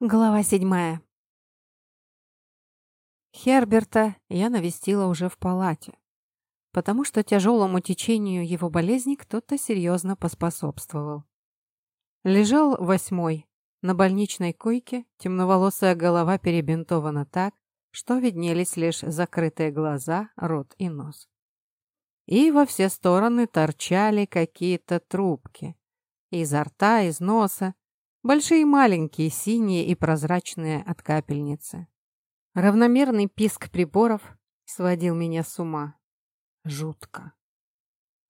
Глава седьмая. Херберта я навестила уже в палате, потому что тяжелому течению его болезни кто-то серьезно поспособствовал. Лежал восьмой, на больничной койке, темноволосая голова перебинтована так, что виднелись лишь закрытые глаза, рот и нос. И во все стороны торчали какие-то трубки. Изо рта, из носа, Большие и маленькие, синие и прозрачные от капельницы. Равномерный писк приборов сводил меня с ума. Жутко.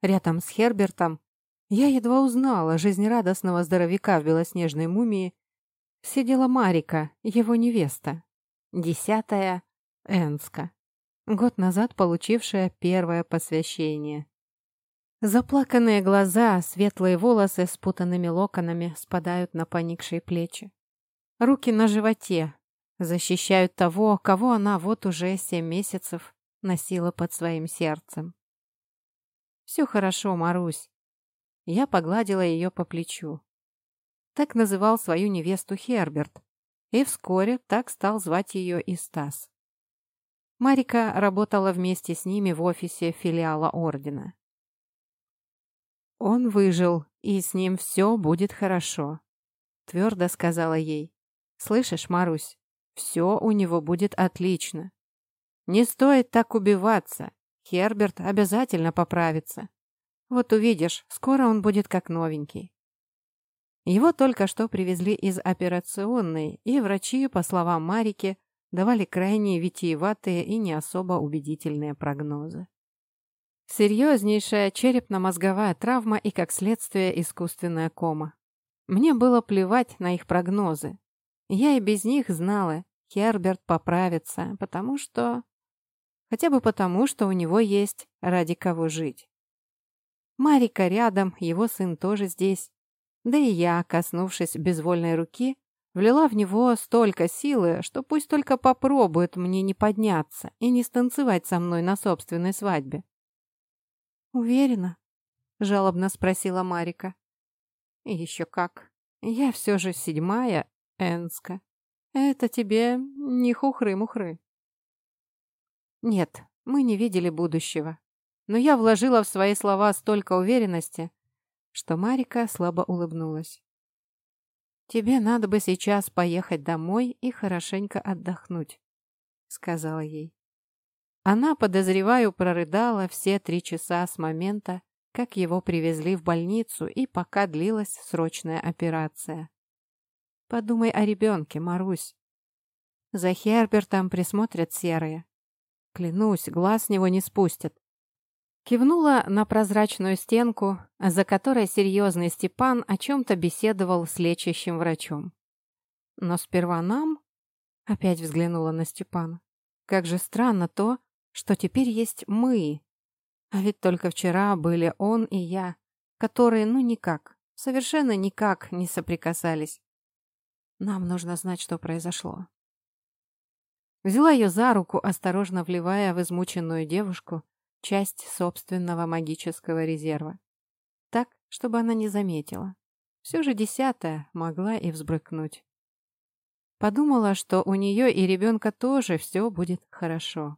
Рядом с Хербертом я едва узнала жизнерадостного здоровяка в белоснежной мумии. Сидела Марика, его невеста. Десятая Энска. Год назад получившая первое посвящение. Заплаканные глаза, светлые волосы с путанными локонами спадают на поникшие плечи. Руки на животе защищают того, кого она вот уже семь месяцев носила под своим сердцем. «Все хорошо, Марусь». Я погладила ее по плечу. Так называл свою невесту Херберт, и вскоре так стал звать ее и Стас. Марика работала вместе с ними в офисе филиала Ордена. «Он выжил, и с ним все будет хорошо», — твердо сказала ей. «Слышишь, Марусь, все у него будет отлично. Не стоит так убиваться. Херберт обязательно поправится. Вот увидишь, скоро он будет как новенький». Его только что привезли из операционной, и врачи, по словам Марики, давали крайне витиеватые и не особо убедительные прогнозы. Серьезнейшая черепно-мозговая травма и, как следствие, искусственная кома. Мне было плевать на их прогнозы. Я и без них знала, Херберт поправится, потому что... Хотя бы потому, что у него есть ради кого жить. Марика рядом, его сын тоже здесь. Да и я, коснувшись безвольной руки, влила в него столько силы, что пусть только попробует мне не подняться и не станцевать со мной на собственной свадьбе. «Уверена?» — жалобно спросила Марика. «Еще как. Я все же седьмая, Энска. Это тебе не хухры-мухры». «Нет, мы не видели будущего. Но я вложила в свои слова столько уверенности, что Марика слабо улыбнулась. «Тебе надо бы сейчас поехать домой и хорошенько отдохнуть», — сказала ей. Она, подозреваю, прорыдала все три часа с момента, как его привезли в больницу и пока длилась срочная операция. Подумай о ребенке, Марусь. За Хербертом присмотрят серые. Клянусь, глаз с него не спустят. Кивнула на прозрачную стенку, за которой серьезный Степан о чем-то беседовал с лечащим врачом. Но сперва нам... Опять взглянула на Степана. Как же странно то, что теперь есть мы. А ведь только вчера были он и я, которые ну никак, совершенно никак не соприкасались. Нам нужно знать, что произошло. Взяла ее за руку, осторожно вливая в измученную девушку часть собственного магического резерва. Так, чтобы она не заметила. Все же десятая могла и взбрыкнуть. Подумала, что у нее и ребенка тоже все будет хорошо.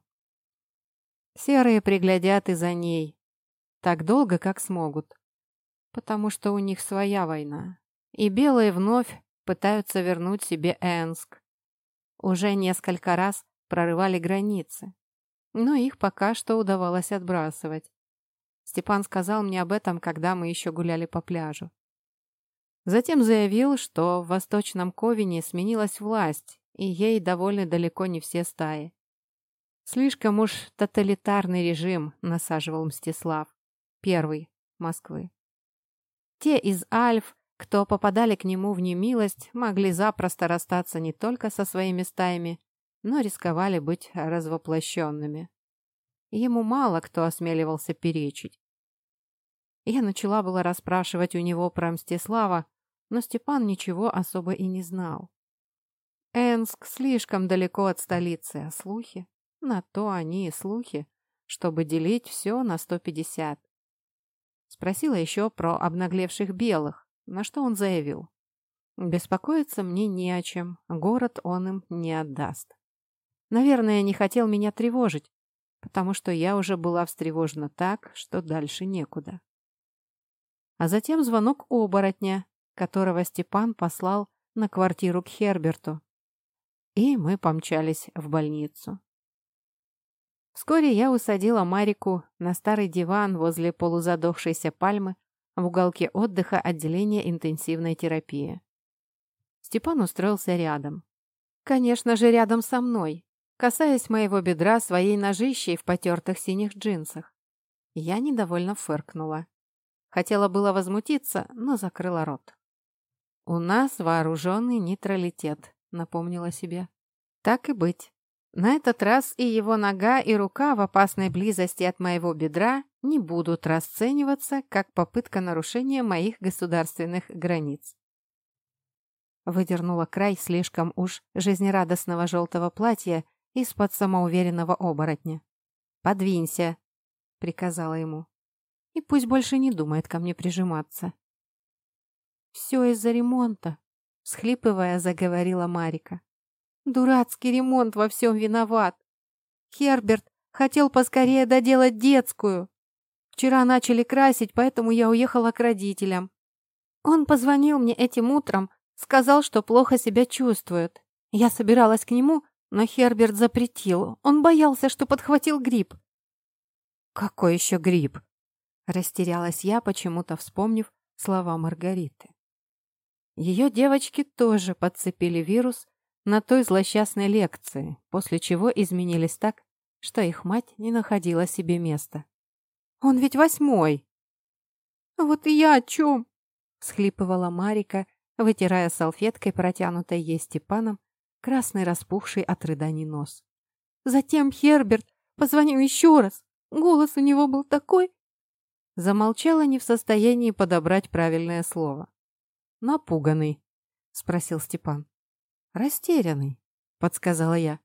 Серые приглядят и за ней. Так долго, как смогут. Потому что у них своя война. И белые вновь пытаются вернуть себе Энск. Уже несколько раз прорывали границы. Но их пока что удавалось отбрасывать. Степан сказал мне об этом, когда мы еще гуляли по пляжу. Затем заявил, что в Восточном Ковине сменилась власть, и ей довольны далеко не все стаи. Слишком уж тоталитарный режим насаживал Мстислав. Первый Москвы. Те из Альф, кто попадали к нему в немилость, могли запросто расстаться не только со своими стаями, но рисковали быть развоплощенными. Ему мало кто осмеливался перечить. Я начала было расспрашивать у него про Мстислава, но Степан ничего особо и не знал. Энск слишком далеко от столицы, а слухи? На то они и слухи, чтобы делить все на 150. Спросила еще про обнаглевших белых, на что он заявил. Беспокоиться мне не о чем, город он им не отдаст. Наверное, не хотел меня тревожить, потому что я уже была встревожена так, что дальше некуда. А затем звонок оборотня, которого Степан послал на квартиру к Херберту. И мы помчались в больницу. Вскоре я усадила Марику на старый диван возле полузадохшейся пальмы в уголке отдыха отделения интенсивной терапии. Степан устроился рядом. Конечно же, рядом со мной, касаясь моего бедра своей ножищей в потертых синих джинсах. Я недовольно фыркнула. Хотела было возмутиться, но закрыла рот. «У нас вооруженный нейтралитет», — напомнила себе. «Так и быть. На этот раз и его нога, и рука в опасной близости от моего бедра не будут расцениваться как попытка нарушения моих государственных границ. Выдернула край слишком уж жизнерадостного желтого платья из-под самоуверенного оборотня. «Подвинься», — приказала ему. «И пусть больше не думает ко мне прижиматься». «Все из-за ремонта», — схлипывая, заговорила Марика. «Дурацкий ремонт во всем виноват. Херберт хотел поскорее доделать детскую. Вчера начали красить, поэтому я уехала к родителям. Он позвонил мне этим утром, сказал, что плохо себя чувствует. Я собиралась к нему, но Херберт запретил. Он боялся, что подхватил грипп. «Какой еще грипп?» Растерялась я, почему-то вспомнив слова Маргариты. Ее девочки тоже подцепили вирус на той злосчастной лекции, после чего изменились так, что их мать не находила себе места. «Он ведь восьмой!» «Вот и я о чем?» — всхлипывала Марика, вытирая салфеткой, протянутой ей Степаном, красный распухший от рыданий нос. Затем Херберт позвонил еще раз. Голос у него был такой... Замолчала не в состоянии подобрать правильное слово. «Напуганный», — спросил Степан. «Растерянный», — подсказала я.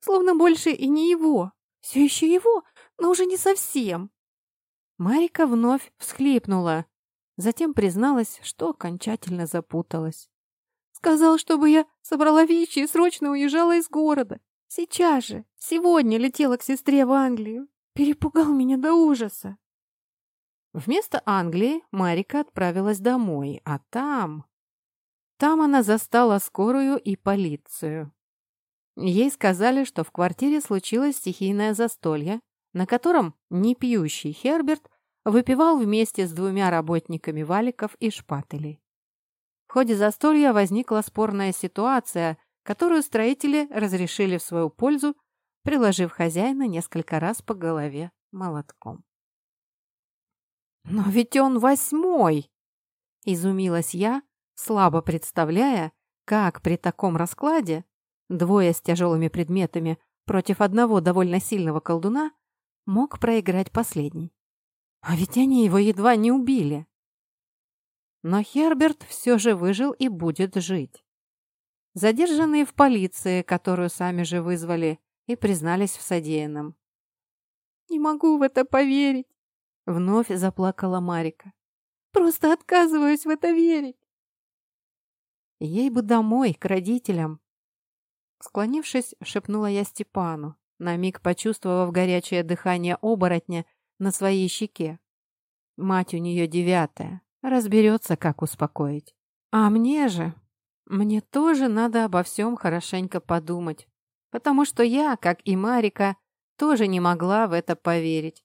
«Словно больше и не его. Все еще его, но уже не совсем». Марика вновь всхлипнула, затем призналась, что окончательно запуталась. Сказал, чтобы я собрала вещи и срочно уезжала из города. Сейчас же, сегодня летела к сестре в Англию. Перепугал меня до ужаса. Вместо Англии Марика отправилась домой, а там... Там она застала скорую и полицию. Ей сказали, что в квартире случилось стихийное застолье, на котором непьющий Херберт выпивал вместе с двумя работниками валиков и шпателей. В ходе застолья возникла спорная ситуация, которую строители разрешили в свою пользу, приложив хозяина несколько раз по голове молотком. «Но ведь он восьмой!» — изумилась я, слабо представляя, как при таком раскладе двое с тяжелыми предметами против одного довольно сильного колдуна мог проиграть последний. А ведь они его едва не убили. Но Херберт все же выжил и будет жить. Задержанные в полиции, которую сами же вызвали, и признались в содеянном. «Не могу в это поверить!» — вновь заплакала Марика. «Просто отказываюсь в это верить!» Ей бы домой, к родителям. Склонившись, шепнула я Степану, на миг почувствовав горячее дыхание оборотня на своей щеке. Мать у нее девятая, Разберется, как успокоить. А мне же... Мне тоже надо обо всем хорошенько подумать. Потому что я, как и Марика, тоже не могла в это поверить.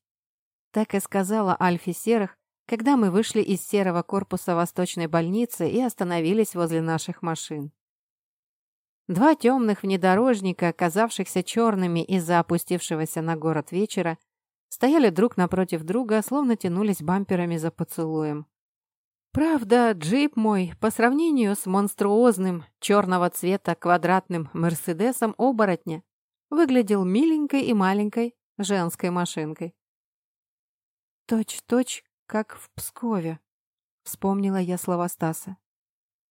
Так и сказала Альфе Серых, когда мы вышли из серого корпуса Восточной больницы и остановились возле наших машин. Два темных внедорожника, оказавшихся черными из-за опустившегося на город вечера, стояли друг напротив друга, словно тянулись бамперами за поцелуем. Правда, джип мой, по сравнению с монструозным черного цвета квадратным Мерседесом оборотня, выглядел миленькой и маленькой женской машинкой. «Точь-точь, как в Пскове», — вспомнила я слова Стаса.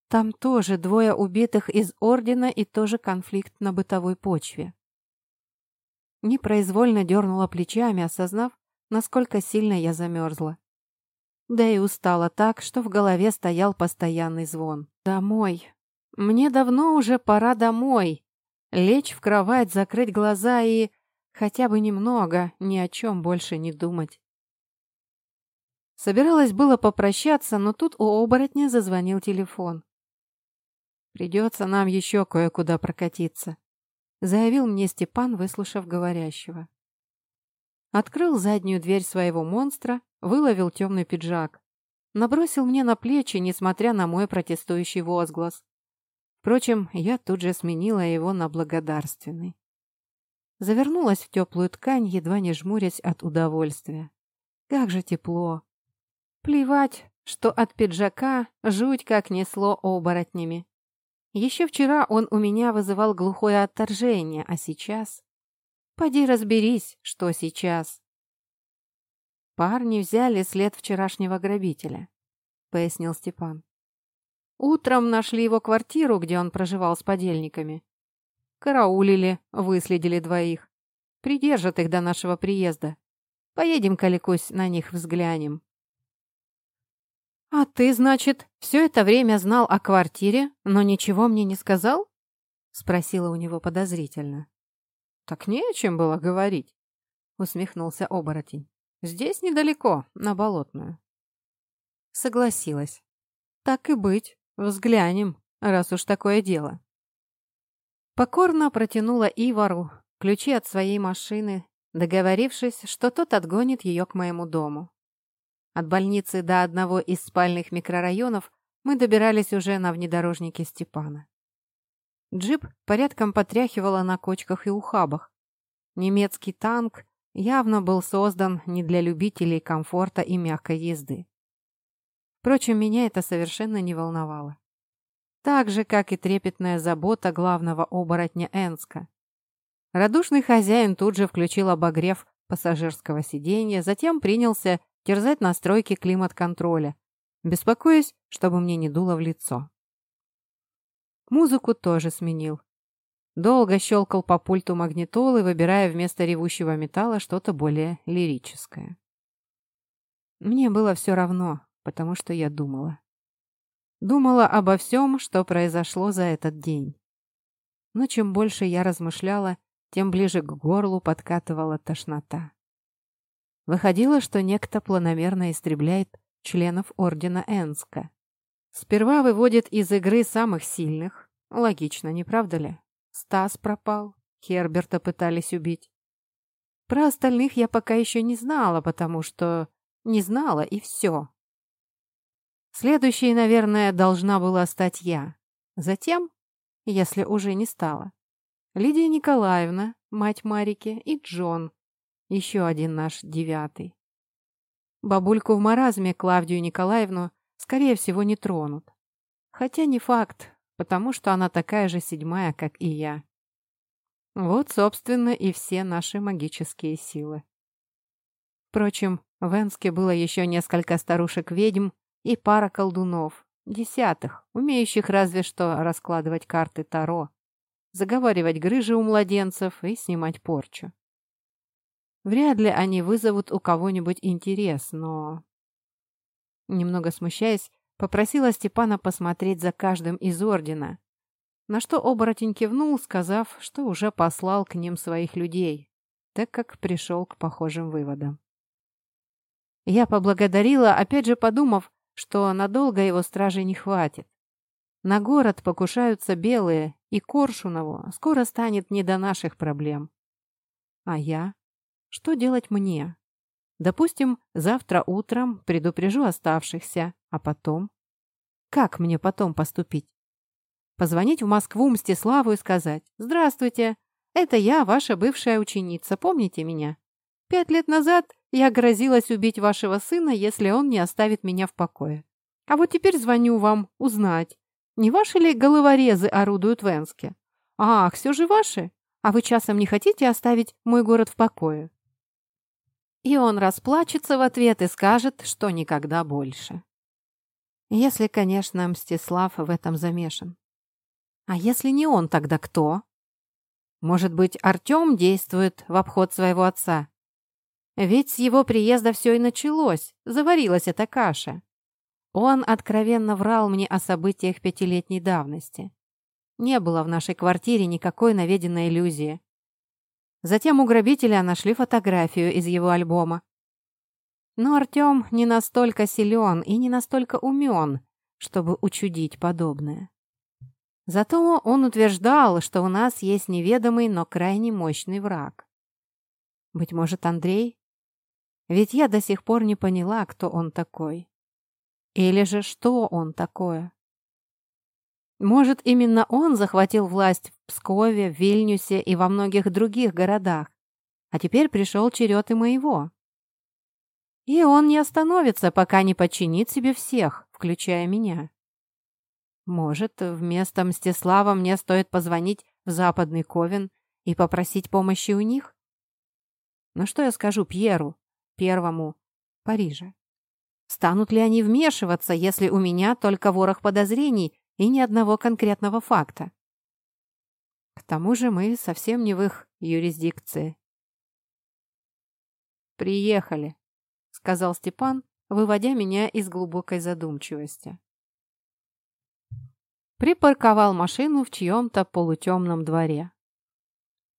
«Там тоже двое убитых из Ордена и тоже конфликт на бытовой почве». Непроизвольно дернула плечами, осознав, насколько сильно я замерзла. Да и устала так, что в голове стоял постоянный звон. Домой. Мне давно уже пора домой. Лечь в кровать, закрыть глаза и хотя бы немного ни о чем больше не думать. Собиралась было попрощаться, но тут у оборотня зазвонил телефон. «Придется нам еще кое-куда прокатиться», — заявил мне Степан, выслушав говорящего. Открыл заднюю дверь своего монстра, выловил темный пиджак. Набросил мне на плечи, несмотря на мой протестующий возглас. Впрочем, я тут же сменила его на благодарственный. Завернулась в теплую ткань, едва не жмурясь от удовольствия. Как же тепло! Плевать, что от пиджака жуть как несло оборотнями. Еще вчера он у меня вызывал глухое отторжение, а сейчас... Поди разберись, что сейчас. Парни взяли след вчерашнего грабителя, пояснил Степан. Утром нашли его квартиру, где он проживал с подельниками. Караулили, выследили двоих. Придержат их до нашего приезда. Поедем, Каликусь, на них взглянем. «А ты, значит, все это время знал о квартире, но ничего мне не сказал?» — спросила у него подозрительно. «Так не о чем было говорить», — усмехнулся оборотень. «Здесь недалеко, на Болотную». Согласилась. «Так и быть, взглянем, раз уж такое дело». Покорно протянула Ивару ключи от своей машины, договорившись, что тот отгонит ее к моему дому. От больницы до одного из спальных микрорайонов мы добирались уже на внедорожнике Степана. Джип порядком потряхивало на кочках и ухабах. Немецкий танк явно был создан не для любителей комфорта и мягкой езды. Впрочем, меня это совершенно не волновало. Так же, как и трепетная забота главного оборотня Энска. Радушный хозяин тут же включил обогрев пассажирского сиденья, затем принялся терзать настройки климат-контроля, беспокоясь, чтобы мне не дуло в лицо. Музыку тоже сменил. Долго щелкал по пульту магнитолы, выбирая вместо ревущего металла что-то более лирическое. Мне было все равно, потому что я думала. Думала обо всем, что произошло за этот день. Но чем больше я размышляла, тем ближе к горлу подкатывала тошнота. Выходило, что некто планомерно истребляет членов Ордена Энска. Сперва выводит из игры самых сильных. Логично, не правда ли? Стас пропал, Херберта пытались убить. Про остальных я пока еще не знала, потому что не знала и все. Следующей, наверное, должна была стать я. Затем, если уже не стала, Лидия Николаевна, мать Марики, и Джон, еще один наш девятый. Бабульку в маразме Клавдию Николаевну, скорее всего, не тронут. Хотя не факт, потому что она такая же седьмая, как и я. Вот, собственно, и все наши магические силы. Впрочем, в Энске было еще несколько старушек-ведьм и пара колдунов, десятых, умеющих разве что раскладывать карты Таро, заговаривать грыжи у младенцев и снимать порчу. Вряд ли они вызовут у кого-нибудь интерес, но... Немного смущаясь, попросила Степана посмотреть за каждым из ордена, на что оборотень кивнул, сказав, что уже послал к ним своих людей, так как пришел к похожим выводам. Я поблагодарила, опять же подумав, что надолго его стражей не хватит. На город покушаются белые, и Коршунову скоро станет не до наших проблем. А я? Что делать мне? Допустим, завтра утром предупрежу оставшихся, а потом? Как мне потом поступить? Позвонить в Москву Мстиславу и сказать «Здравствуйте, это я, ваша бывшая ученица, помните меня? Пять лет назад я грозилась убить вашего сына, если он не оставит меня в покое. А вот теперь звоню вам узнать, не ваши ли головорезы орудуют в Энске? Ах, все же ваши? А вы часом не хотите оставить мой город в покое? И он расплачется в ответ и скажет, что никогда больше. Если, конечно, Мстислав в этом замешан. А если не он, тогда кто? Может быть, Артем действует в обход своего отца? Ведь с его приезда все и началось, заварилась эта каша. Он откровенно врал мне о событиях пятилетней давности. Не было в нашей квартире никакой наведенной иллюзии. Затем у грабителя нашли фотографию из его альбома. Но Артем не настолько силен и не настолько умен, чтобы учудить подобное. Зато он утверждал, что у нас есть неведомый, но крайне мощный враг. Быть может, Андрей? Ведь я до сих пор не поняла, кто он такой. Или же что он такое? Может, именно он захватил власть в Пскове, Вильнюсе и во многих других городах, а теперь пришел черед и моего. И он не остановится, пока не подчинит себе всех, включая меня. Может, вместо Мстислава мне стоит позвонить в Западный Ковен и попросить помощи у них? Но что я скажу Пьеру, первому, Парижа? Станут ли они вмешиваться, если у меня только ворох подозрений и ни одного конкретного факта? К тому же мы совсем не в их юрисдикции. «Приехали», — сказал Степан, выводя меня из глубокой задумчивости. Припарковал машину в чьем-то полутемном дворе.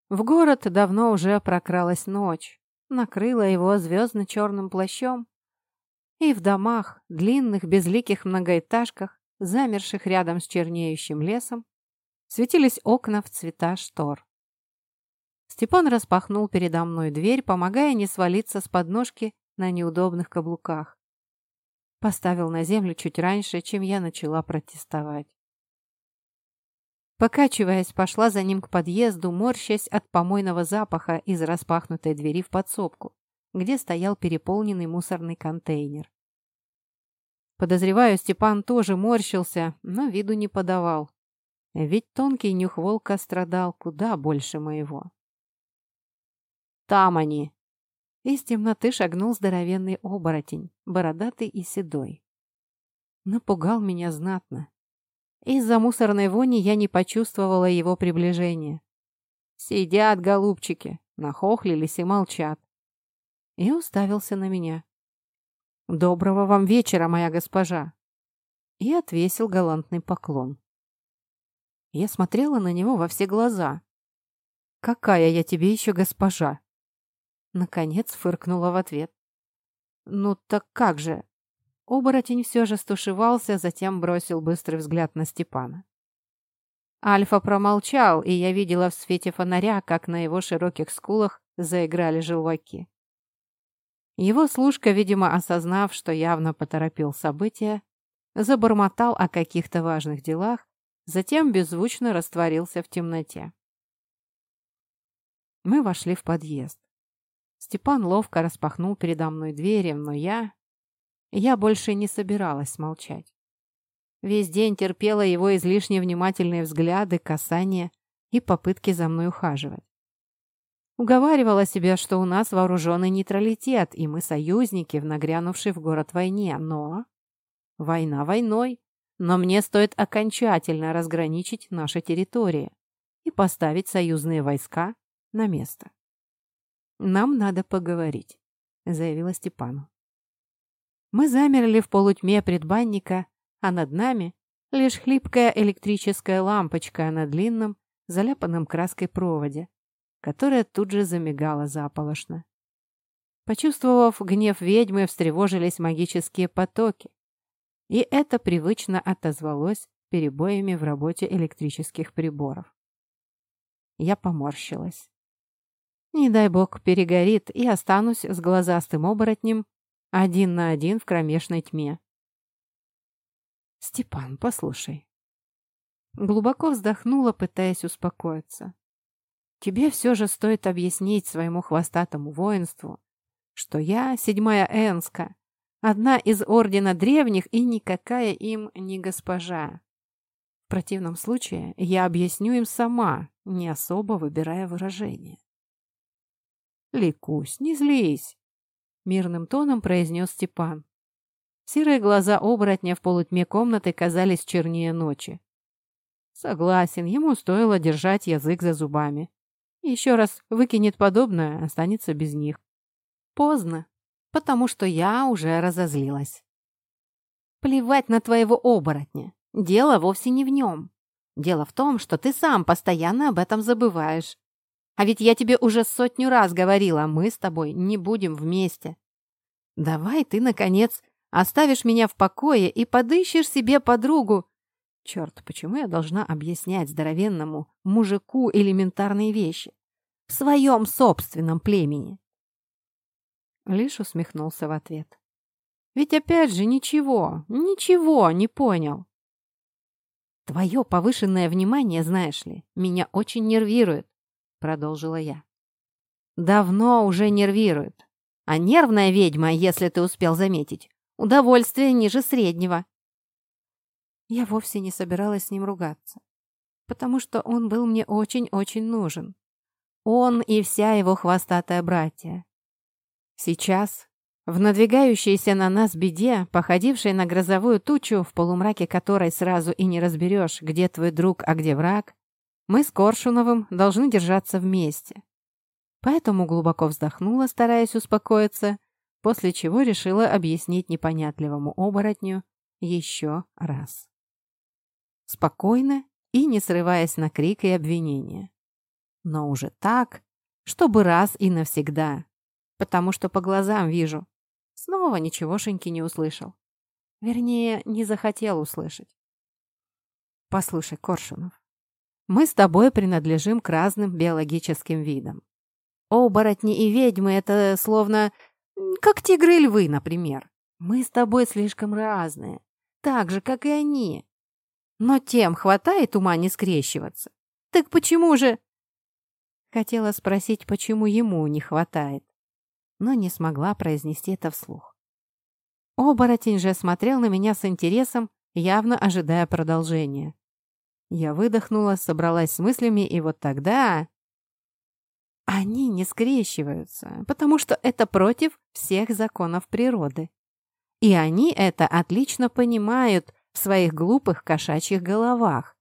В город давно уже прокралась ночь, накрыла его звездно-черным плащом, и в домах, длинных безликих многоэтажках, замерших рядом с чернеющим лесом, светились окна в цвета штор. Степан распахнул передо мной дверь, помогая не свалиться с подножки на неудобных каблуках. Поставил на землю чуть раньше, чем я начала протестовать. Покачиваясь, пошла за ним к подъезду, морщась от помойного запаха из распахнутой двери в подсобку, где стоял переполненный мусорный контейнер. Подозреваю, Степан тоже морщился, но виду не подавал. Ведь тонкий нюх волка страдал куда больше моего. «Там они!» Из темноты шагнул здоровенный оборотень, бородатый и седой. Напугал меня знатно. Из-за мусорной вони я не почувствовала его приближения. Сидят голубчики, нахохлились и молчат. И уставился на меня. «Доброго вам вечера, моя госпожа!» И отвесил галантный поклон. Я смотрела на него во все глаза. «Какая я тебе еще госпожа?» Наконец фыркнула в ответ. «Ну так как же?» Оборотень все же стушевался, затем бросил быстрый взгляд на Степана. Альфа промолчал, и я видела в свете фонаря, как на его широких скулах заиграли желваки. Его служка, видимо, осознав, что явно поторопил события, забормотал о каких-то важных делах, затем беззвучно растворился в темноте. Мы вошли в подъезд. Степан ловко распахнул передо мной двери, но я... Я больше не собиралась молчать. Весь день терпела его излишне внимательные взгляды, касания и попытки за мной ухаживать. Уговаривала себя, что у нас вооруженный нейтралитет, и мы союзники в нагрянувшей в город войне, но... Война войной, но мне стоит окончательно разграничить наши территории и поставить союзные войска на место. «Нам надо поговорить», — заявила Степану. Мы замерли в полутьме предбанника, а над нами лишь хлипкая электрическая лампочка на длинном, заляпанном краской проводе, которая тут же замигала заполошно. Почувствовав гнев ведьмы, встревожились магические потоки, и это привычно отозвалось перебоями в работе электрических приборов. Я поморщилась. Не дай бог перегорит, и останусь с глазастым оборотнем один на один в кромешной тьме. «Степан, послушай». Глубоко вздохнула, пытаясь успокоиться. «Тебе все же стоит объяснить своему хвостатому воинству, что я седьмая Энска, одна из Ордена Древних и никакая им не госпожа. В противном случае я объясню им сама, не особо выбирая выражение. «Ликусь, не злись!» — мирным тоном произнес Степан. Серые глаза оборотня в полутьме комнаты казались чернее ночи. Согласен, ему стоило держать язык за зубами. Еще раз выкинет подобное, останется без них. Поздно, потому что я уже разозлилась. Плевать на твоего оборотня. Дело вовсе не в нем. Дело в том, что ты сам постоянно об этом забываешь. А ведь я тебе уже сотню раз говорила, мы с тобой не будем вместе. Давай ты, наконец, оставишь меня в покое и подыщешь себе подругу. Черт, почему я должна объяснять здоровенному мужику элементарные вещи? В своем собственном племени. Лишь усмехнулся в ответ. Ведь опять же ничего, ничего не понял. Твое повышенное внимание, знаешь ли, меня очень нервирует. — продолжила я. «Давно уже нервирует. А нервная ведьма, если ты успел заметить, удовольствие ниже среднего». Я вовсе не собиралась с ним ругаться, потому что он был мне очень-очень нужен. Он и вся его хвостатая братья. Сейчас, в надвигающейся на нас беде, походившей на грозовую тучу, в полумраке которой сразу и не разберешь, где твой друг, а где враг, мы с Коршуновым должны держаться вместе. Поэтому глубоко вздохнула, стараясь успокоиться, после чего решила объяснить непонятливому оборотню еще раз. Спокойно и не срываясь на крик и обвинения. Но уже так, чтобы раз и навсегда, потому что по глазам вижу. Снова ничегошеньки не услышал. Вернее, не захотел услышать. «Послушай, Коршунов, мы с тобой принадлежим к разным биологическим видам. Оборотни и ведьмы — это словно как тигры львы, например. Мы с тобой слишком разные, так же, как и они. Но тем хватает ума не скрещиваться. Так почему же... Хотела спросить, почему ему не хватает, но не смогла произнести это вслух. Оборотень же смотрел на меня с интересом, явно ожидая продолжения. Я выдохнула, собралась с мыслями, и вот тогда... Они не скрещиваются, потому что это против всех законов природы. И они это отлично понимают в своих глупых кошачьих головах.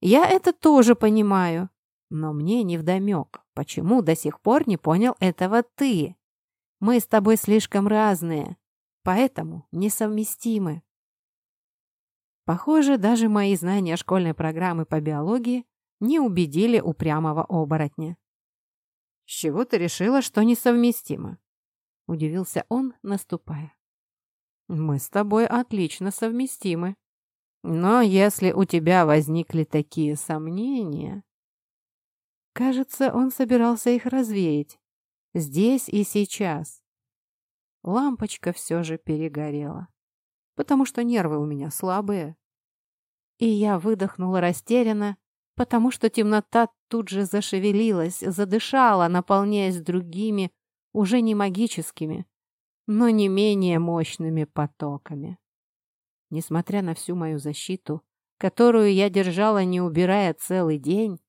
Я это тоже понимаю, но мне невдомек, почему до сих пор не понял этого ты. Мы с тобой слишком разные, поэтому несовместимы. Похоже, даже мои знания школьной программы по биологии не убедили упрямого оборотня. «С чего ты решила, что несовместимо?» — удивился он, наступая. «Мы с тобой отлично совместимы. Но если у тебя возникли такие сомнения...» Кажется, он собирался их развеять. Здесь и сейчас. Лампочка все же перегорела потому что нервы у меня слабые. И я выдохнула растерянно, потому что темнота тут же зашевелилась, задышала, наполняясь другими, уже не магическими, но не менее мощными потоками. Несмотря на всю мою защиту, которую я держала, не убирая целый день,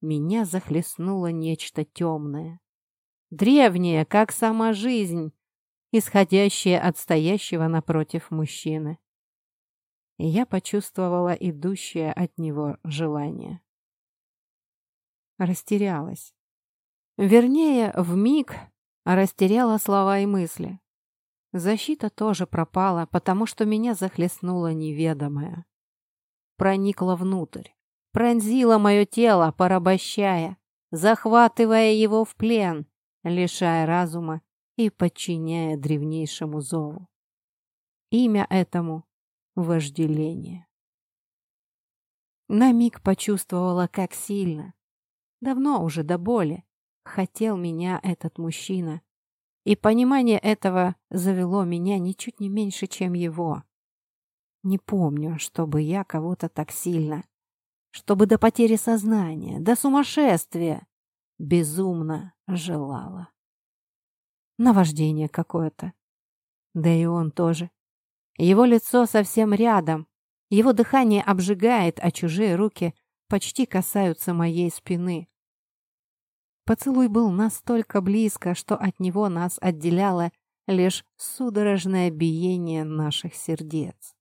меня захлестнуло нечто темное. Древнее, как сама жизнь, исходящее от стоящего напротив мужчины. И я почувствовала идущее от него желание. Растерялась. Вернее, в миг растеряла слова и мысли. Защита тоже пропала, потому что меня захлестнуло неведомое. Проникла внутрь, пронзила мое тело, порабощая, захватывая его в плен, лишая разума и подчиняя древнейшему зову. Имя этому — вожделение. На миг почувствовала, как сильно, давно уже до боли, хотел меня этот мужчина, и понимание этого завело меня ничуть не меньше, чем его. Не помню, чтобы я кого-то так сильно, чтобы до потери сознания, до сумасшествия безумно желала. Наваждение какое-то. Да и он тоже. Его лицо совсем рядом. Его дыхание обжигает, а чужие руки почти касаются моей спины. Поцелуй был настолько близко, что от него нас отделяло лишь судорожное биение наших сердец.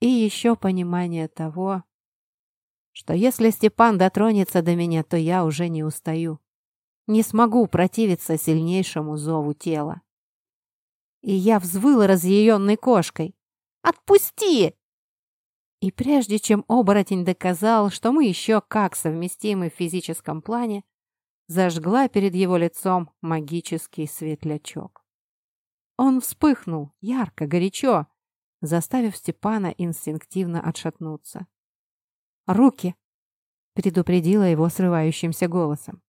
И еще понимание того, что если Степан дотронется до меня, то я уже не устаю не смогу противиться сильнейшему зову тела. И я взвыла разъяренной кошкой. Отпусти!» И прежде чем оборотень доказал, что мы еще как совместимы в физическом плане, зажгла перед его лицом магический светлячок. Он вспыхнул ярко, горячо, заставив Степана инстинктивно отшатнуться. «Руки!» — предупредила его срывающимся голосом.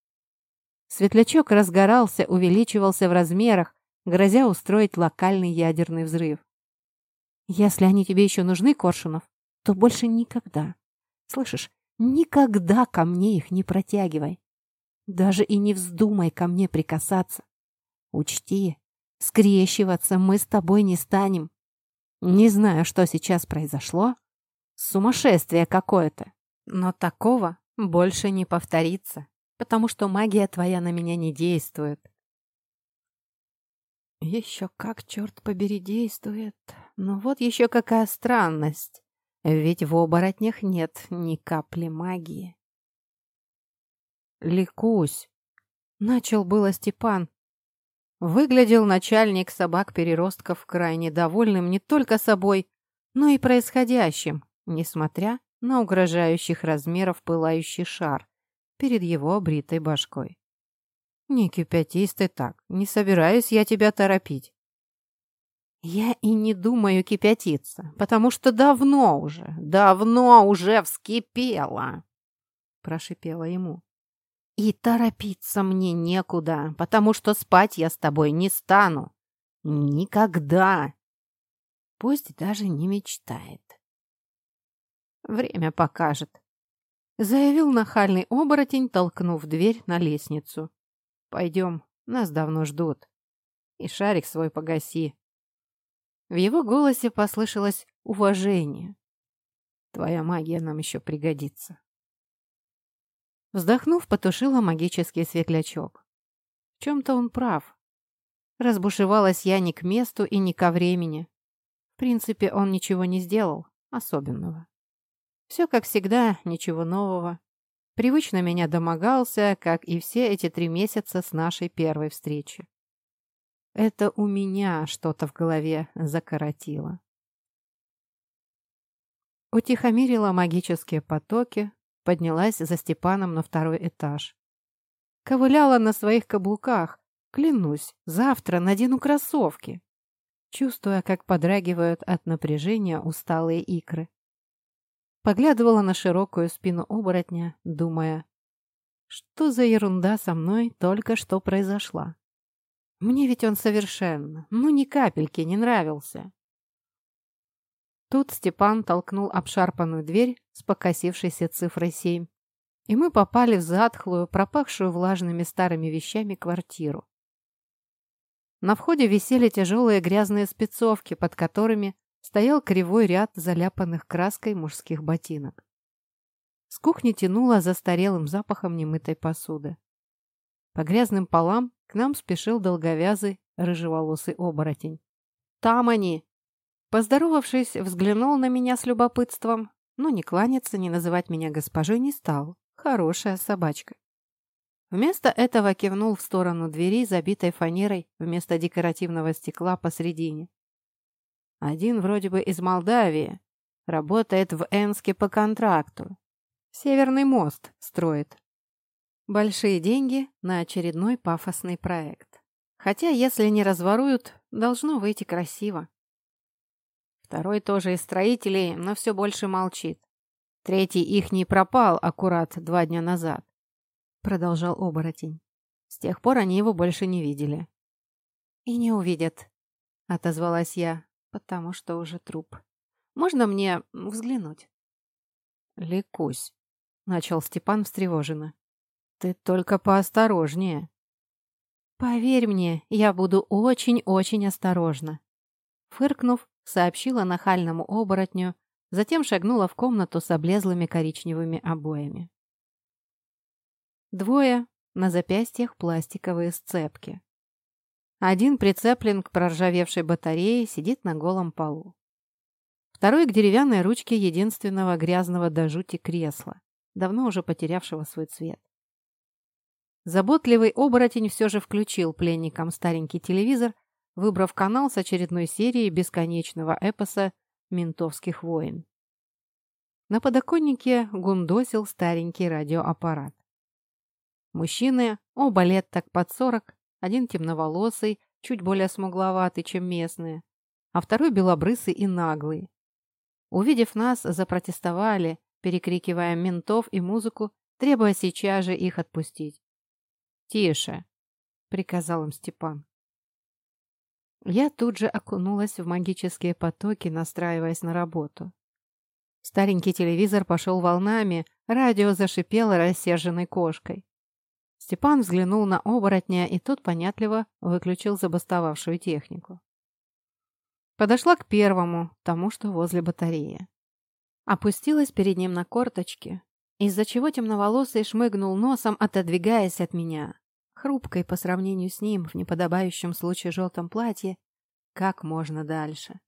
Светлячок разгорался, увеличивался в размерах, грозя устроить локальный ядерный взрыв. «Если они тебе еще нужны, Коршунов, то больше никогда, слышишь, никогда ко мне их не протягивай. Даже и не вздумай ко мне прикасаться. Учти, скрещиваться мы с тобой не станем. Не знаю, что сейчас произошло. Сумасшествие какое-то. Но такого больше не повторится, потому что магия твоя на меня не действует. Еще как, черт побери, действует. Но вот еще какая странность. Ведь в оборотнях нет ни капли магии. «Ликусь!» — начал было Степан. Выглядел начальник собак-переростков крайне довольным не только собой, но и происходящим, несмотря на угрожающих размеров пылающий шар перед его бритой башкой. «Не кипятись ты так, не собираюсь я тебя торопить». «Я и не думаю кипятиться, потому что давно уже, давно уже вскипела!» прошипела ему. «И торопиться мне некуда, потому что спать я с тобой не стану. Никогда!» Пусть даже не мечтает. Время покажет. Заявил нахальный оборотень, толкнув дверь на лестницу. «Пойдем, нас давно ждут. И шарик свой погаси». В его голосе послышалось уважение. «Твоя магия нам еще пригодится». Вздохнув, потушила магический светлячок. В чем-то он прав. Разбушевалась я не к месту и не ко времени. В принципе, он ничего не сделал особенного. Все как всегда, ничего нового. Привычно меня домогался, как и все эти три месяца с нашей первой встречи. Это у меня что-то в голове закоротило. Утихомирила магические потоки, поднялась за Степаном на второй этаж. Ковыляла на своих каблуках. Клянусь, завтра надену кроссовки. Чувствуя, как подрагивают от напряжения усталые икры. Поглядывала на широкую спину оборотня, думая, что за ерунда со мной только что произошла. Мне ведь он совершенно, ну ни капельки не нравился. Тут Степан толкнул обшарпанную дверь с покосившейся цифрой 7, и мы попали в затхлую, пропахшую влажными старыми вещами квартиру. На входе висели тяжелые грязные спецовки, под которыми стоял кривой ряд заляпанных краской мужских ботинок. С кухни тянуло застарелым запахом немытой посуды. По грязным полам к нам спешил долговязый рыжеволосый оборотень. «Там они!» Поздоровавшись, взглянул на меня с любопытством, но ни кланяться, ни называть меня госпожой не стал. Хорошая собачка. Вместо этого кивнул в сторону двери, забитой фанерой вместо декоративного стекла посредине. Один вроде бы из Молдавии. Работает в Энске по контракту. Северный мост строит. Большие деньги на очередной пафосный проект. Хотя, если не разворуют, должно выйти красиво. Второй тоже из строителей, но все больше молчит. Третий их не пропал аккурат два дня назад. Продолжал оборотень. С тех пор они его больше не видели. И не увидят, отозвалась я потому что уже труп. Можно мне взглянуть?» «Ликусь», — начал Степан встревоженно. «Ты только поосторожнее». «Поверь мне, я буду очень-очень осторожна». Фыркнув, сообщила нахальному оборотню, затем шагнула в комнату с облезлыми коричневыми обоями. Двое, на запястьях пластиковые сцепки. Один прицеплен к проржавевшей батарее, сидит на голом полу. Второй к деревянной ручке единственного грязного до жути кресла, давно уже потерявшего свой цвет. Заботливый оборотень все же включил пленникам старенький телевизор, выбрав канал с очередной серией бесконечного эпоса ментовских войн. На подоконнике гундосил старенький радиоаппарат. Мужчины, оба лет так под сорок, один темноволосый, чуть более смугловатый, чем местные, а второй белобрысый и наглый. Увидев нас, запротестовали, перекрикивая ментов и музыку, требуя сейчас же их отпустить. «Тише!» — приказал им Степан. Я тут же окунулась в магические потоки, настраиваясь на работу. Старенький телевизор пошел волнами, радио зашипело рассерженной кошкой. Степан взглянул на оборотня, и тот понятливо выключил забастовавшую технику. Подошла к первому, тому, что возле батареи. Опустилась перед ним на корточки, из-за чего темноволосый шмыгнул носом, отодвигаясь от меня. Хрупкой по сравнению с ним в неподобающем случае желтом платье, как можно дальше.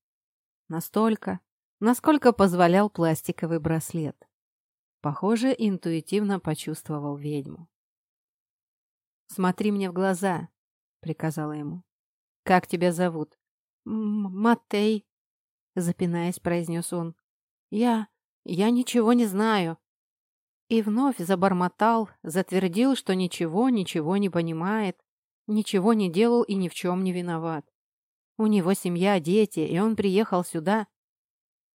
Настолько, насколько позволял пластиковый браслет. Похоже, интуитивно почувствовал ведьму. «Смотри мне в глаза», — приказала ему. «Как тебя зовут?» «Матей», — запинаясь, произнес он. «Я... я ничего не знаю». И вновь забормотал, затвердил, что ничего, ничего не понимает, ничего не делал и ни в чем не виноват. У него семья, дети, и он приехал сюда.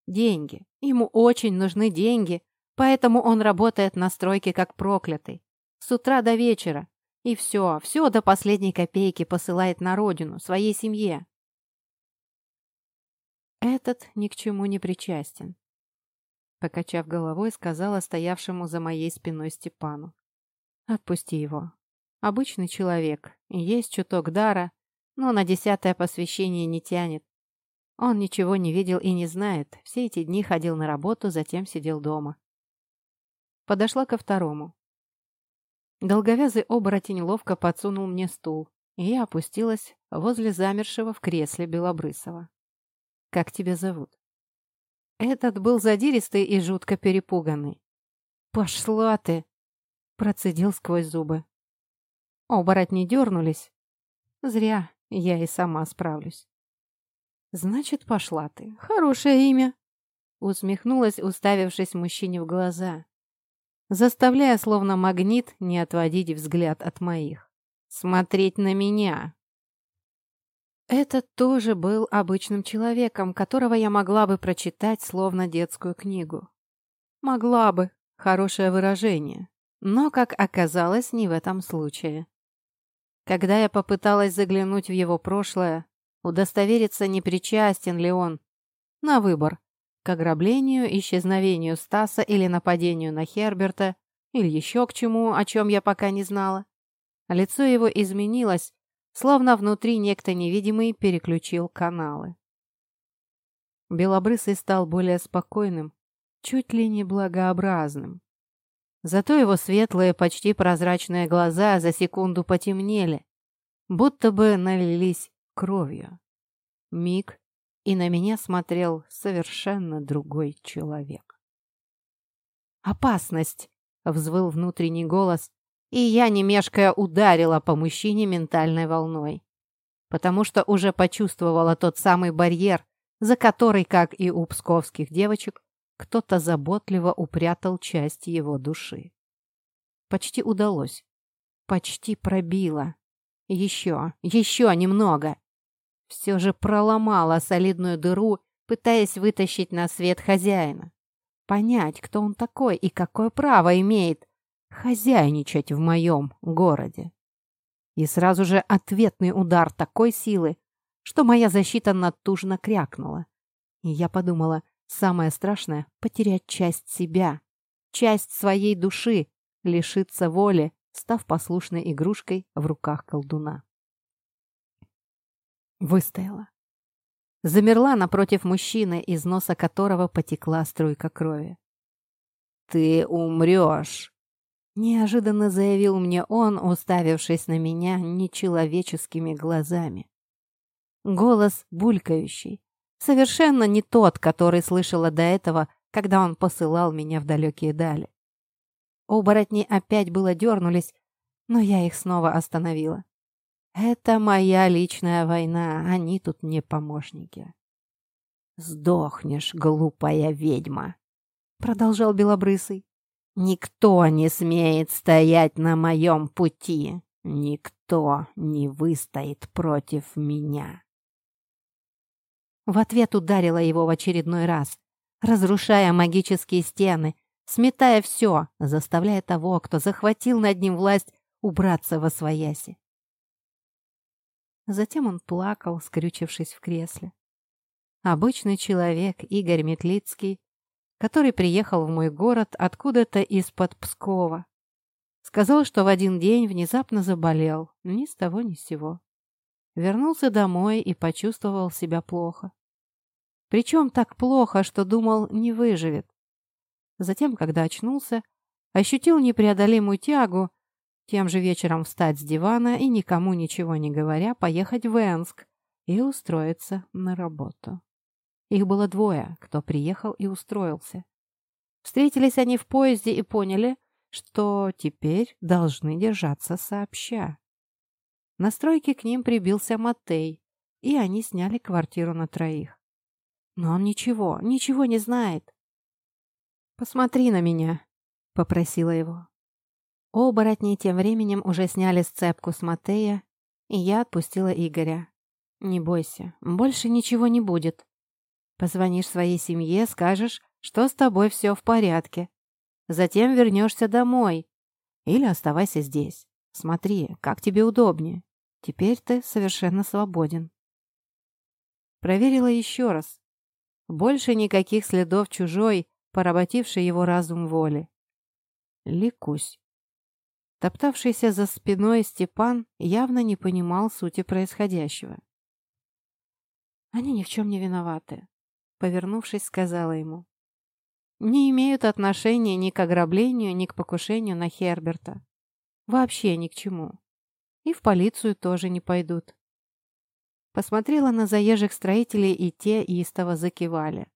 Деньги. Ему очень нужны деньги, поэтому он работает на стройке как проклятый. С утра до вечера. И все, все до последней копейки посылает на родину, своей семье. Этот ни к чему не причастен. Покачав головой, сказала стоявшему за моей спиной Степану. «Отпусти его. Обычный человек, есть чуток дара, но на десятое посвящение не тянет. Он ничего не видел и не знает, все эти дни ходил на работу, затем сидел дома. Подошла ко второму. Долговязый оборотень ловко подсунул мне стул, и я опустилась возле замершего в кресле Белобрысова. Как тебя зовут?» Этот был задиристый и жутко перепуганный. «Пошла ты!» — процедил сквозь зубы. Оборотни дернулись. Зря, я и сама справлюсь. «Значит, пошла ты. Хорошее имя!» Усмехнулась, уставившись мужчине в глаза, заставляя, словно магнит, не отводить взгляд от моих. «Смотреть на меня!» Этот тоже был обычным человеком, которого я могла бы прочитать словно детскую книгу. Могла бы, хорошее выражение, но, как оказалось, не в этом случае. Когда я попыталась заглянуть в его прошлое, удостовериться, не причастен ли он, на выбор, к ограблению, исчезновению Стаса или нападению на Херберта, или еще к чему, о чем я пока не знала. Лицо его изменилось, словно внутри некто невидимый переключил каналы. Белобрысый стал более спокойным, чуть ли не благообразным. Зато его светлые, почти прозрачные глаза за секунду потемнели, будто бы налились кровью. Миг, и на меня смотрел совершенно другой человек. «Опасность!» — взвыл внутренний голос, и я, не мешкая, ударила по мужчине ментальной волной. Потому что уже почувствовала тот самый барьер, за который, как и у псковских девочек, кто-то заботливо упрятал часть его души. Почти удалось. Почти пробила. Еще, еще немного. Все же проломала солидную дыру, пытаясь вытащить на свет хозяина. Понять, кто он такой и какое право имеет хозяйничать в моем городе. И сразу же ответный удар такой силы, что моя защита натужно крякнула. И я подумала, самое страшное — потерять часть себя, часть своей души, лишиться воли, став послушной игрушкой в руках колдуна. Выстояла. Замерла напротив мужчины, из носа которого потекла струйка крови. «Ты умрешь!» Неожиданно заявил мне он, уставившись на меня нечеловеческими глазами. Голос булькающий. Совершенно не тот, который слышала до этого, когда он посылал меня в далекие дали. Оборотни опять было дернулись, но я их снова остановила. Это моя личная война, они тут не помощники. «Сдохнешь, глупая ведьма!» — продолжал Белобрысый. «Никто не смеет стоять на моем пути. Никто не выстоит против меня». В ответ ударила его в очередной раз, разрушая магические стены, сметая все, заставляя того, кто захватил над ним власть, убраться во свояси. Затем он плакал, скрючившись в кресле. Обычный человек Игорь Метлицкий, который приехал в мой город откуда-то из-под Пскова. Сказал, что в один день внезапно заболел, ни с того ни с сего. Вернулся домой и почувствовал себя плохо. Причем так плохо, что думал, не выживет. Затем, когда очнулся, ощутил непреодолимую тягу тем же вечером встать с дивана и, никому ничего не говоря, поехать в Энск и устроиться на работу. Их было двое, кто приехал и устроился. Встретились они в поезде и поняли, что теперь должны держаться сообща. На стройке к ним прибился Матей, и они сняли квартиру на троих. Но он ничего, ничего не знает. «Посмотри на меня», — попросила его. Оборотни тем временем уже сняли сцепку с Матея, и я отпустила Игоря. «Не бойся, больше ничего не будет. Позвонишь своей семье, скажешь, что с тобой все в порядке. Затем вернешься домой. Или оставайся здесь. Смотри, как тебе удобнее. Теперь ты совершенно свободен». Проверила еще раз. Больше никаких следов чужой, поработившей его разум воли. Ликусь. Топтавшийся за спиной Степан явно не понимал сути происходящего. «Они ни в чем не виноваты», — повернувшись, сказала ему. «Не имеют отношения ни к ограблению, ни к покушению на Херберта. Вообще ни к чему. И в полицию тоже не пойдут». Посмотрела на заезжих строителей, и те истово закивали.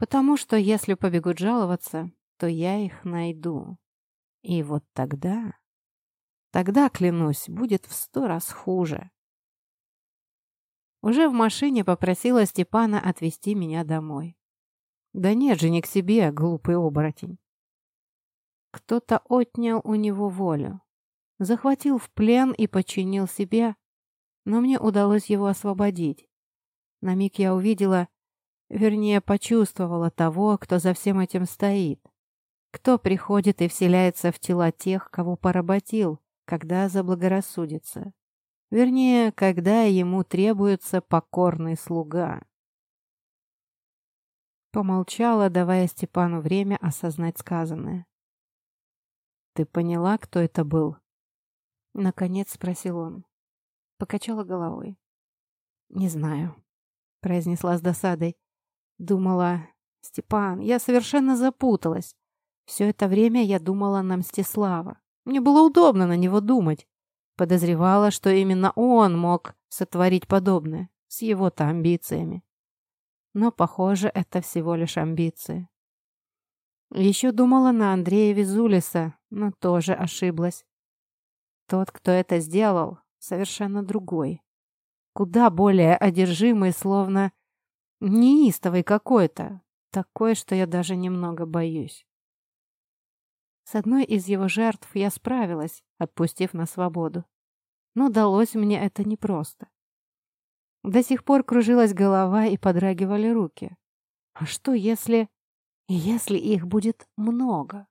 Потому что если побегут жаловаться, то я их найду. И вот тогда... Тогда, клянусь, будет в сто раз хуже. Уже в машине попросила Степана отвезти меня домой. Да нет же, не к себе, глупый оборотень. Кто-то отнял у него волю, захватил в плен и подчинил себе, но мне удалось его освободить. На миг я увидела, Вернее, почувствовала того, кто за всем этим стоит. Кто приходит и вселяется в тела тех, кого поработил, когда заблагорассудится. Вернее, когда ему требуется покорный слуга. Помолчала, давая Степану время осознать сказанное. «Ты поняла, кто это был?» Наконец спросил он. Покачала головой. «Не знаю», — произнесла с досадой. Думала, Степан, я совершенно запуталась. Все это время я думала на Мстислава. Мне было удобно на него думать. Подозревала, что именно он мог сотворить подобное, с его-то амбициями. Но, похоже, это всего лишь амбиции. Еще думала на Андрея Визулиса, но тоже ошиблась. Тот, кто это сделал, совершенно другой. Куда более одержимый, словно Неистовый какой-то. Такой, что я даже немного боюсь. С одной из его жертв я справилась, отпустив на свободу. Но далось мне это непросто. До сих пор кружилась голова и подрагивали руки. А что если... если их будет много?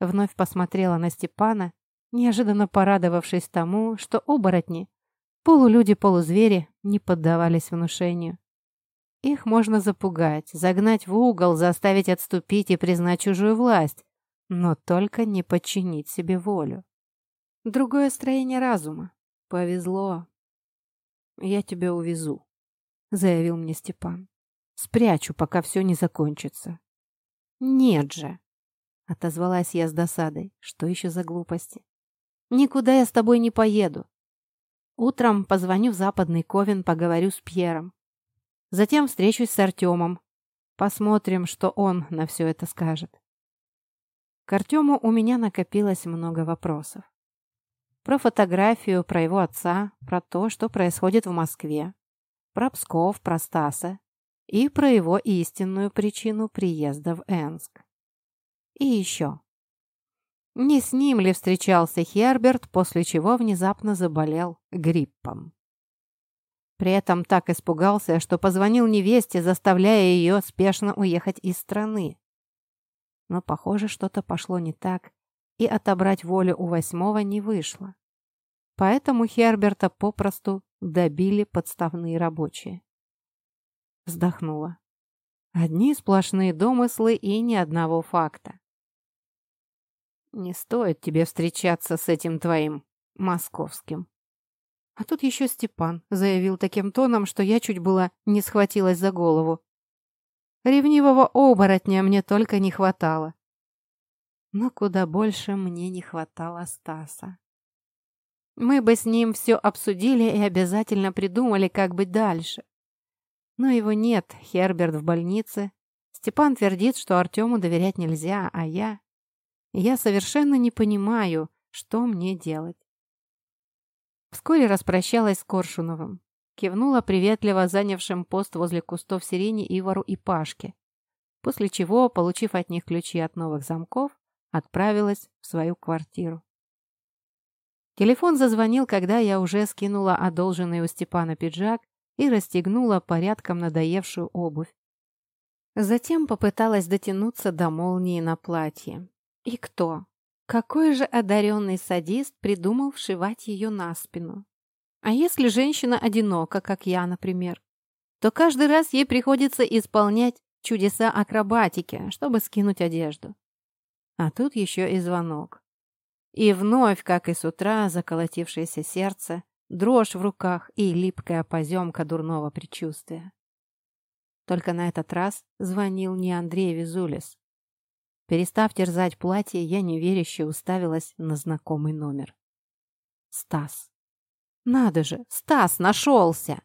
Вновь посмотрела на Степана, неожиданно порадовавшись тому, что оборотни Полулюди-полузвери не поддавались внушению. Их можно запугать, загнать в угол, заставить отступить и признать чужую власть, но только не подчинить себе волю. Другое строение разума. Повезло. «Я тебя увезу», — заявил мне Степан. «Спрячу, пока все не закончится». «Нет же», — отозвалась я с досадой. «Что еще за глупости?» «Никуда я с тобой не поеду. Утром позвоню в Западный Ковен, поговорю с Пьером. Затем встречусь с Артемом. Посмотрим, что он на все это скажет. К Артему у меня накопилось много вопросов. Про фотографию, про его отца, про то, что происходит в Москве. про Псков, про Стаса и про его истинную причину приезда в Энск. И еще. Не с ним ли встречался Херберт, после чего внезапно заболел гриппом? При этом так испугался, что позвонил невесте, заставляя ее спешно уехать из страны. Но, похоже, что-то пошло не так, и отобрать волю у восьмого не вышло. Поэтому Херберта попросту добили подставные рабочие. Вздохнула. Одни сплошные домыслы и ни одного факта. Не стоит тебе встречаться с этим твоим московским. А тут еще Степан заявил таким тоном, что я чуть было не схватилась за голову. Ревнивого оборотня мне только не хватало. Но куда больше мне не хватало Стаса. Мы бы с ним все обсудили и обязательно придумали, как быть дальше. Но его нет, Херберт в больнице. Степан твердит, что Артему доверять нельзя, а я... Я совершенно не понимаю, что мне делать. Вскоре распрощалась с Коршуновым. Кивнула приветливо занявшим пост возле кустов сирени Ивару и Пашке. После чего, получив от них ключи от новых замков, отправилась в свою квартиру. Телефон зазвонил, когда я уже скинула одолженный у Степана пиджак и расстегнула порядком надоевшую обувь. Затем попыталась дотянуться до молнии на платье. И кто? Какой же одаренный садист придумал вшивать ее на спину? А если женщина одинока, как я, например, то каждый раз ей приходится исполнять чудеса акробатики, чтобы скинуть одежду. А тут еще и звонок. И вновь, как и с утра, заколотившееся сердце, дрожь в руках и липкая поземка дурного предчувствия. Только на этот раз звонил не Андрей Визулис, Перестав терзать платье, я неверяще уставилась на знакомый номер. Стас. Надо же, Стас нашелся!